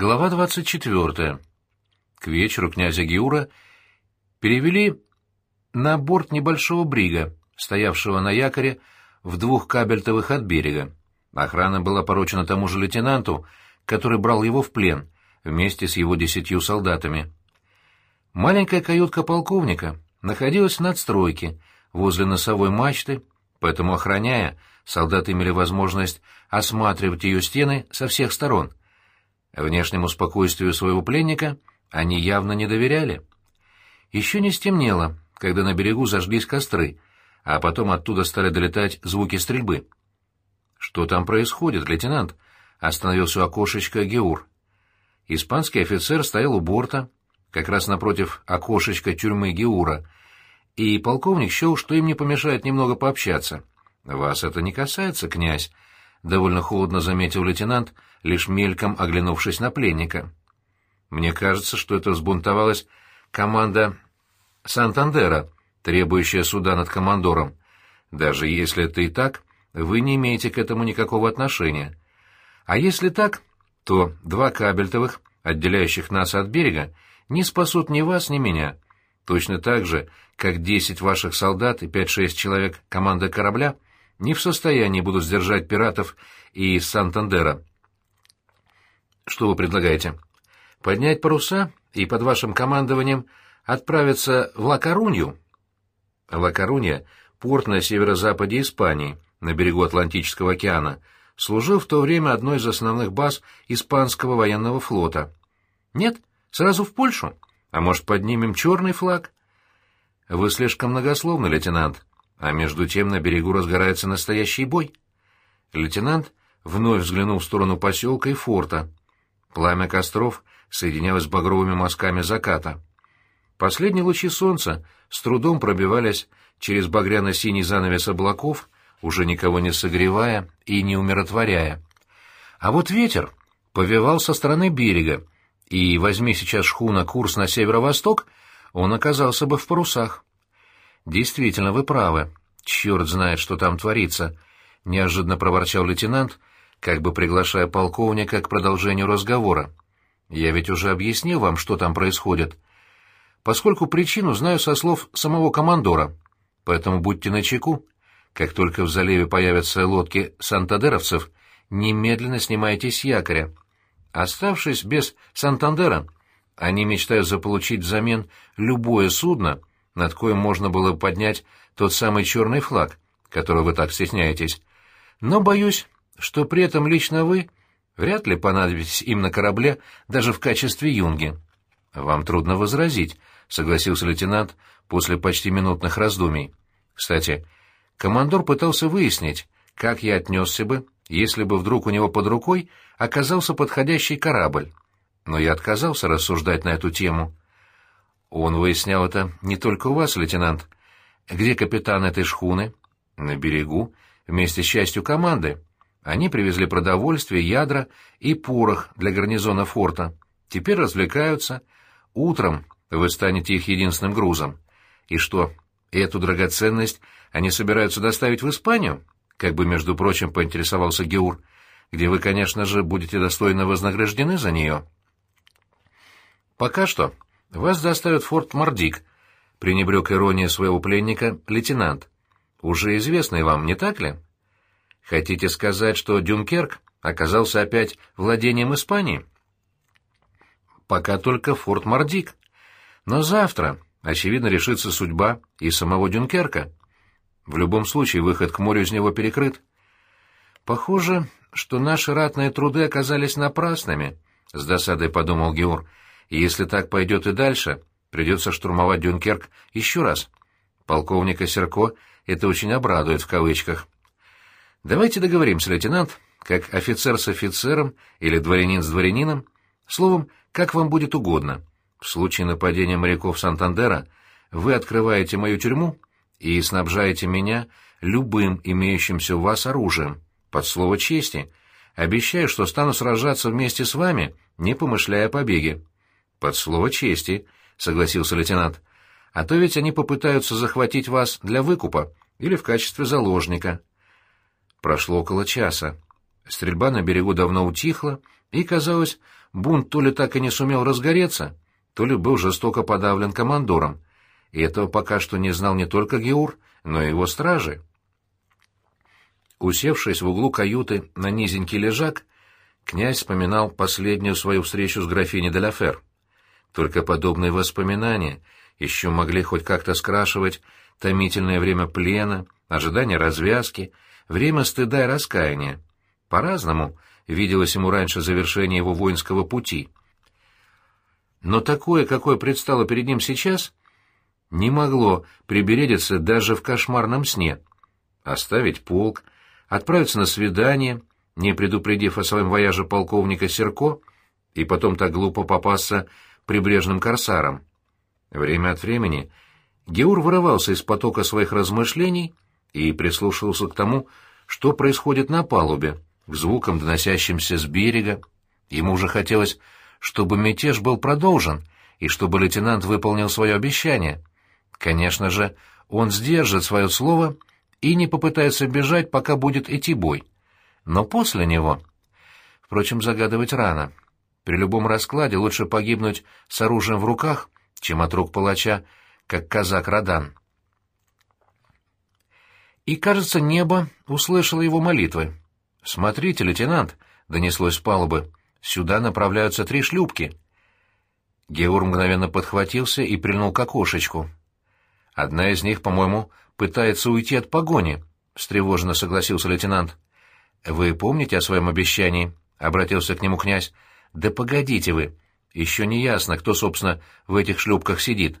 Глава 24. К вечеру князя Геура перевели на борт небольшого брига, стоявшего на якоре в двух кабельтовых от берега. Охрана была поручена тому же лейтенанту, который брал его в плен, вместе с его десятью солдатами. Маленькая каютка полковника находилась в надстройке, возле носовой мачты, поэтому, охраняя, солдаты имели возможность осматривать ее стены со всех сторон — Внешнему спокойствию своего пленника они явно не доверяли. Еще не стемнело, когда на берегу зажглись костры, а потом оттуда стали долетать звуки стрельбы. «Что там происходит, лейтенант?» — остановился у окошечка Геур. Испанский офицер стоял у борта, как раз напротив окошечка тюрьмы Геура, и полковник счел, что им не помешает немного пообщаться. «Вас это не касается, князь», — довольно холодно заметил лейтенант, лишь мельком оглянувшись на пленника. «Мне кажется, что это взбунтовалась команда Сантандера, требующая суда над командором. Даже если это и так, вы не имеете к этому никакого отношения. А если так, то два кабельтовых, отделяющих нас от берега, не спасут ни вас, ни меня. Точно так же, как десять ваших солдат и пять-шесть человек команды корабля — не в состоянии будут сдержать пиратов и Сантандера. Что вы предлагаете? Поднять паруса и под вашим командованием отправиться в Ла-Корунью? Ла-Корунья — порт на северо-западе Испании, на берегу Атлантического океана, служил в то время одной из основных баз испанского военного флота. Нет? Сразу в Польшу? А может, поднимем черный флаг? Вы слишком многословны, лейтенант. А между тем на берегу разгорается настоящий бой. Лейтенант вновь взглянул в сторону поселка и форта. Пламя костров соединялось с багровыми мазками заката. Последние лучи солнца с трудом пробивались через багряно-синий занавес облаков, уже никого не согревая и не умиротворяя. А вот ветер повевал со стороны берега, и возьми сейчас шхуна курс на северо-восток, он оказался бы в парусах. «Действительно, вы правы. Черт знает, что там творится», — неожиданно проворчал лейтенант, как бы приглашая полковника к продолжению разговора. «Я ведь уже объяснил вам, что там происходит. Поскольку причину знаю со слов самого командора, поэтому будьте начеку. Как только в заливе появятся лодки сантандеровцев, немедленно снимайтесь с якоря. Оставшись без Сантандера, они мечтают заполучить взамен любое судно, над коем можно было поднять тот самый черный флаг, который вы так стесняетесь. Но боюсь, что при этом лично вы вряд ли понадобитесь им на корабле даже в качестве юнги. Вам трудно возразить, согласился лейтенант после почти минутных раздумий. Кстати, командор пытался выяснить, как я отнесся бы, если бы вдруг у него под рукой оказался подходящий корабль. Но я отказался рассуждать на эту тему. Он выяснял это не только у вас, лейтенант. Где капитан этой шхуны? На берегу, вместе с частью команды. Они привезли продовольствие, ядра и порох для гарнизона форта. Теперь развлекаются. Утром вы станете их единственным грузом. И что, эту драгоценность они собираются доставить в Испанию? Как бы, между прочим, поинтересовался Геур, где вы, конечно же, будете достойно вознаграждены за нее. Пока что «Вас доставят в форт Мордик», — пренебрег ирония своего пленника лейтенант. «Уже известный вам, не так ли?» «Хотите сказать, что Дюнкерк оказался опять владением Испании?» «Пока только форт Мордик. Но завтра, очевидно, решится судьба и самого Дюнкерка. В любом случае, выход к морю из него перекрыт. Похоже, что наши ратные труды оказались напрасными», — с досадой подумал Георг. И если так пойдет и дальше, придется штурмовать Дюнкерк еще раз. Полковника Серко это очень обрадует в кавычках. Давайте договоримся, лейтенант, как офицер с офицером или дворянин с дворянином, словом, как вам будет угодно. В случае нападения моряков Сантандера вы открываете мою тюрьму и снабжаете меня любым имеющимся у вас оружием, под слово чести. Обещаю, что стану сражаться вместе с вами, не помышляя о побеге. «Под слово чести», — согласился лейтенант. «А то ведь они попытаются захватить вас для выкупа или в качестве заложника». Прошло около часа. Стрельба на берегу давно утихла, и, казалось, бунт то ли так и не сумел разгореться, то ли был жестоко подавлен командором, и этого пока что не знал не только Геур, но и его стражи. Усевшись в углу каюты на низенький лежак, князь вспоминал последнюю свою встречу с графиней Деляфер. Только подобные воспоминания еще могли хоть как-то скрашивать томительное время плена, ожидание развязки, время стыда и раскаяния. По-разному виделось ему раньше завершение его воинского пути. Но такое, какое предстало перед ним сейчас, не могло прибередиться даже в кошмарном сне. Оставить полк, отправиться на свидание, не предупредив о своем вояже полковника Серко, и потом так глупо попасться прибрежным корсарам. Время от времени Геур вырывался из потока своих размышлений и прислушивался к тому, что происходит на палубе, к звукам, доносящимся с берега. Ему уже хотелось, чтобы мятеж был продолжен и чтобы лейтенант выполнил свое обещание. Конечно же, он сдержит свое слово и не попытается бежать, пока будет идти бой. Но после него... Впрочем, загадывать рано. При любом раскладе лучше погибнуть с оружием в руках, чем от рук палача, как казак Радан. И, кажется, небо услышало его молитвы. «Смотрите, лейтенант!» — донеслось с палубы. «Сюда направляются три шлюпки». Геур мгновенно подхватился и прильнул к окошечку. «Одна из них, по-моему, пытается уйти от погони», — встревоженно согласился лейтенант. «Вы помните о своем обещании?» — обратился к нему князь. «Да погодите вы. Еще не ясно, кто, собственно, в этих шлюпках сидит».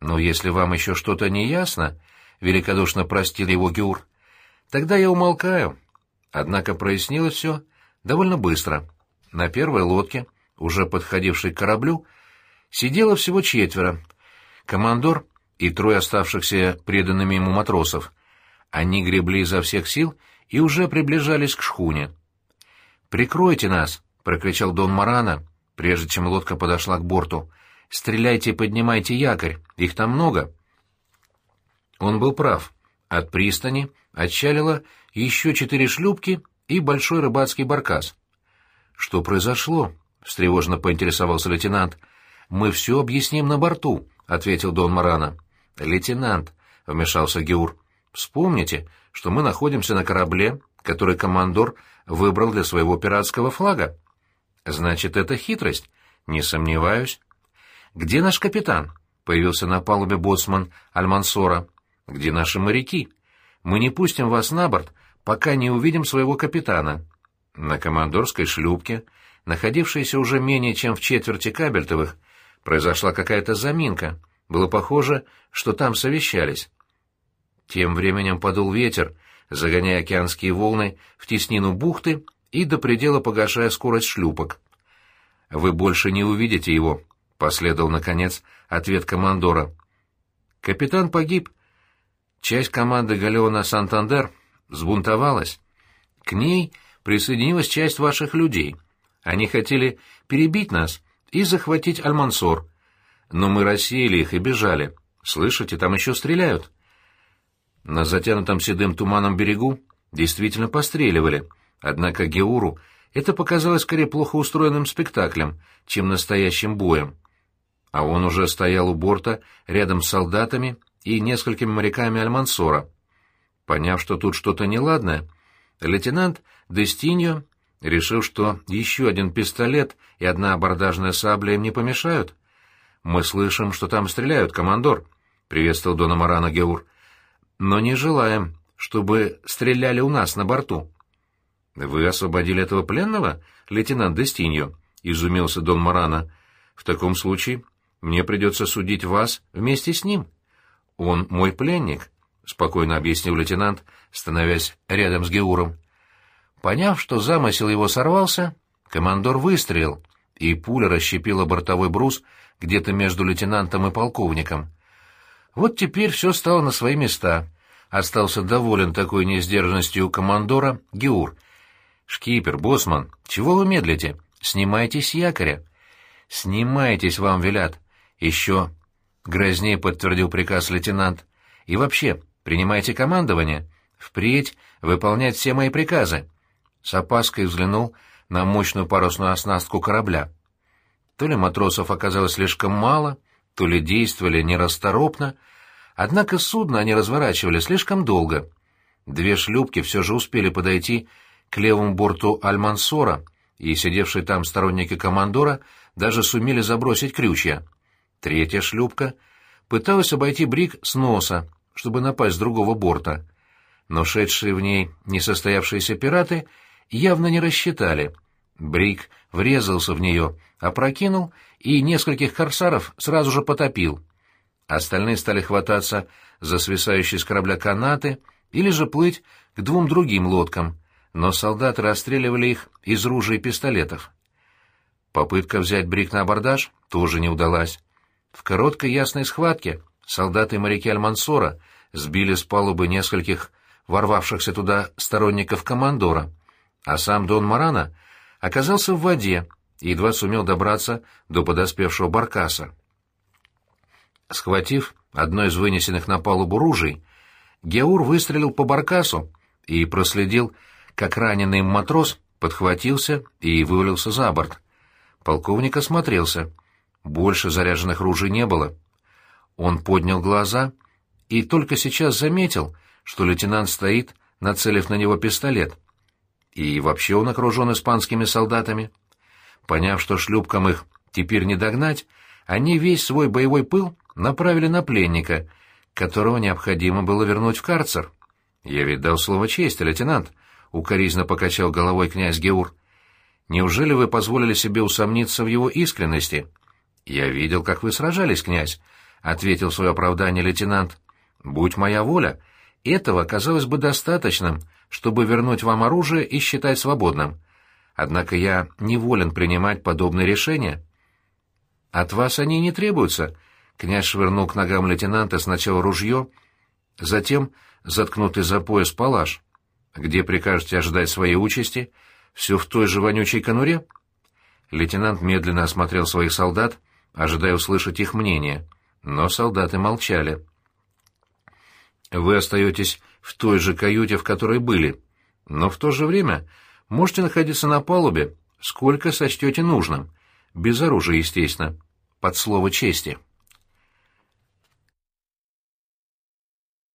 «Но если вам еще что-то не ясно», — великодушно простил его Геур, — «тогда я умолкаю. Однако прояснилось все довольно быстро. На первой лодке, уже подходившей к кораблю, сидело всего четверо. Командор и трое оставшихся преданными ему матросов. Они гребли изо всех сил и уже приближались к шхуне. «Прикройте нас!» — прокричал Дон Марана, прежде чем лодка подошла к борту. «Стреляйте и поднимайте якорь, их там много». Он был прав. От пристани отчалило еще четыре шлюпки и большой рыбацкий баркас. «Что произошло?» — встревоженно поинтересовался лейтенант. «Мы все объясним на борту», — ответил Дон Марана. «Лейтенант», — вмешался Геур, — «вспомните, что мы находимся на корабле, который командор выбрал для своего пиратского флага. Значит, это хитрость? Не сомневаюсь. Где наш капитан?» — появился на палубе боцман Альмансора. «Где наши моряки?» Мы не пустим вас на борт, пока не увидим своего капитана. На командорской шлюпке, находившейся уже менее чем в четверти кабельтовых, произошла какая-то заминка. Было похоже, что там совещались. Тем временем подул ветер, загоняя океанские волны в теснину бухты и до предела погашая скорость шлюпок. «Вы больше не увидите его», — последовал, наконец, ответ командора. «Капитан погиб, Часть команды галеона «Сантандер» взбунтовалась. К ней присоединилась часть ваших людей. Они хотели перебить нас и захватить Альмансор. Но мы рассеяли их и бежали. Слышите, там еще стреляют. На затянутом седым туманом берегу действительно постреливали, однако Геуру это показалось скорее плохо устроенным спектаклем, чем настоящим боем. А он уже стоял у борта рядом с солдатами и несколькими моряками Альмансора. Поняв, что тут что-то неладное, лейтенант Дестиньо решил, что еще один пистолет и одна абордажная сабля им не помешают. «Мы слышим, что там стреляют, командор», — приветствовал Дона Марана Геур. «Но не желаем, чтобы стреляли у нас на борту». «Вы освободили этого пленного, лейтенант Дестиньо?» — изумился Дон Марана. «В таком случае мне придется судить вас вместе с ним». «Он мой пленник», — спокойно объяснил лейтенант, становясь рядом с Геуром. Поняв, что замысел его сорвался, командор выстрелил, и пуля расщепила бортовой брус где-то между лейтенантом и полковником. Вот теперь все стало на свои места. Остался доволен такой несдержанностью командора Геур. «Шкипер, боссман, чего вы медлите? Снимайтесь с якоря». «Снимайтесь, вам велят. Еще — грознее подтвердил приказ лейтенант. «И вообще, принимайте командование. Впредь выполнять все мои приказы». С опаской взглянул на мощную парусную оснастку корабля. То ли матросов оказалось слишком мало, то ли действовали нерасторопно, однако судно они разворачивали слишком долго. Две шлюпки все же успели подойти к левому борту Альмансора, и сидевшие там сторонники командора даже сумели забросить крючья. Третья шлюпка пыталась обойти брик с носа, чтобы напасть с другого борта, но шедшие в ней несостоявшиеся пираты явно не рассчитали. Брик врезался в нее, опрокинул и нескольких корсаров сразу же потопил. Остальные стали хвататься за свисающие с корабля канаты или же плыть к двум другим лодкам, но солдаты расстреливали их из ружей и пистолетов. Попытка взять Брик на абордаж тоже не удалась. В короткой ясной схватке солдаты и моряки Альмансора сбили с палубы нескольких ворвавшихся туда сторонников командора, а сам Дон Марана оказался в воде и едва сумел добраться до подоспевшего баркаса. Схватив одно из вынесенных на палубу ружей, Геур выстрелил по баркасу и проследил, как раненый матрос подхватился и вывалился за борт. Полковник осмотрелся. Больше заряженных ружей не было. Он поднял глаза и только сейчас заметил, что лейтенант стоит, нацелив на него пистолет. И вообще он окружен испанскими солдатами. Поняв, что шлюпкам их теперь не догнать, они весь свой боевой пыл направили на пленника, которого необходимо было вернуть в карцер. «Я ведь дал слово чести, лейтенант», — укоризненно покачал головой князь Геур. «Неужели вы позволили себе усомниться в его искренности?» «Я видел, как вы сражались, князь», — ответил свое оправдание лейтенант. «Будь моя воля, этого казалось бы достаточным, чтобы вернуть вам оружие и считать свободным. Однако я не волен принимать подобные решения». «От вас они не требуются», — князь швырнул к ногам лейтенанта сначала ружье, затем заткнутый за пояс палаш. «Где прикажете ожидать своей участи? Все в той же вонючей конуре?» Лейтенант медленно осмотрел своих солдат, ожидая услышать их мнение, но солдаты молчали. «Вы остаетесь в той же каюте, в которой были, но в то же время можете находиться на палубе, сколько сочтете нужным, без оружия, естественно, под слово чести».